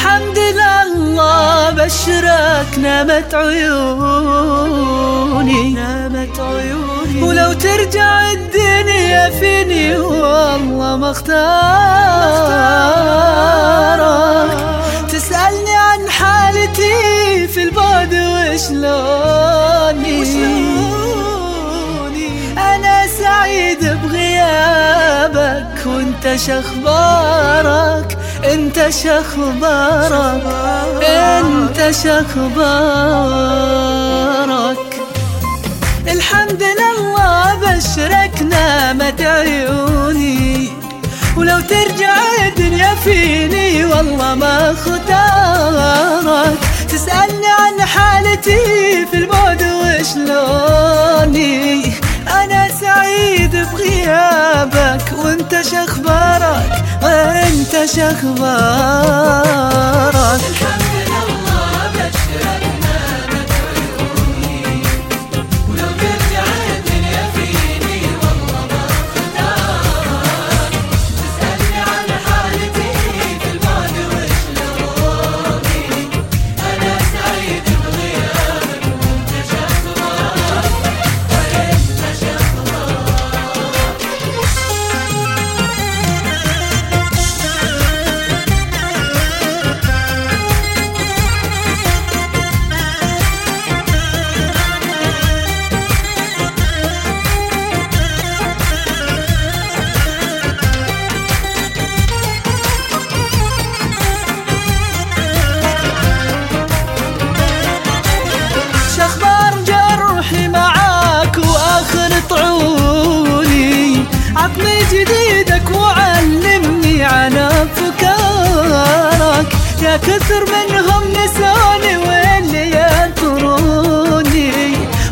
الحمد لله بشرك نامت عيوني. نامت عيوني. ولو ترجع الدنيا فيني والله ما اختارك. تسألني عن حالتي في البعد وشلوني؟ أنا سعيد بغيابك وأنت شخبارك. انت شخبارك انت شخبارك. الحمد لله بشرك نامت عيوني ولو ترجع الدنيا فيني والله ما اختارك. تسألني عن حالتي في البعد وشلوني. أنا سعيد بغيابك وانت شخبارك. شخبارك يا كثر منهم نسوني واللي ينطروني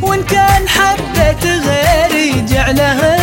وإن كان حبة غيري جعله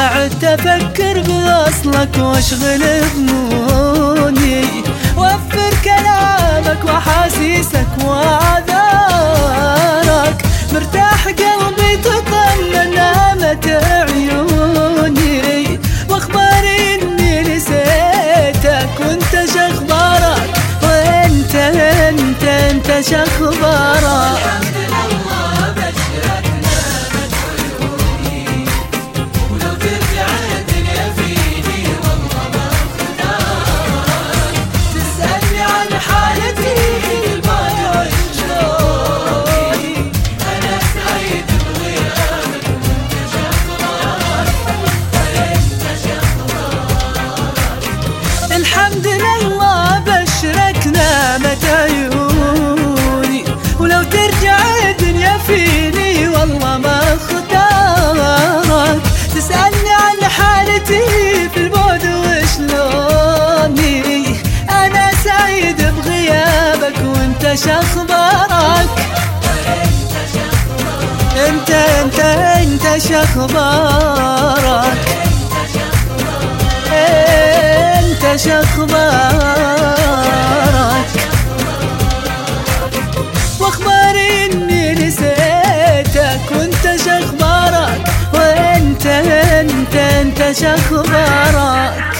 ما عدت أفكر بوصلك وأشغل ظنوني وفر كلامك وأحاسيسك واعذارك وانت شخبارك انت انت انت شخبارك انت شخبارك واخباري اني نسيتك وانت شخبارك وانت انت انت شخبارك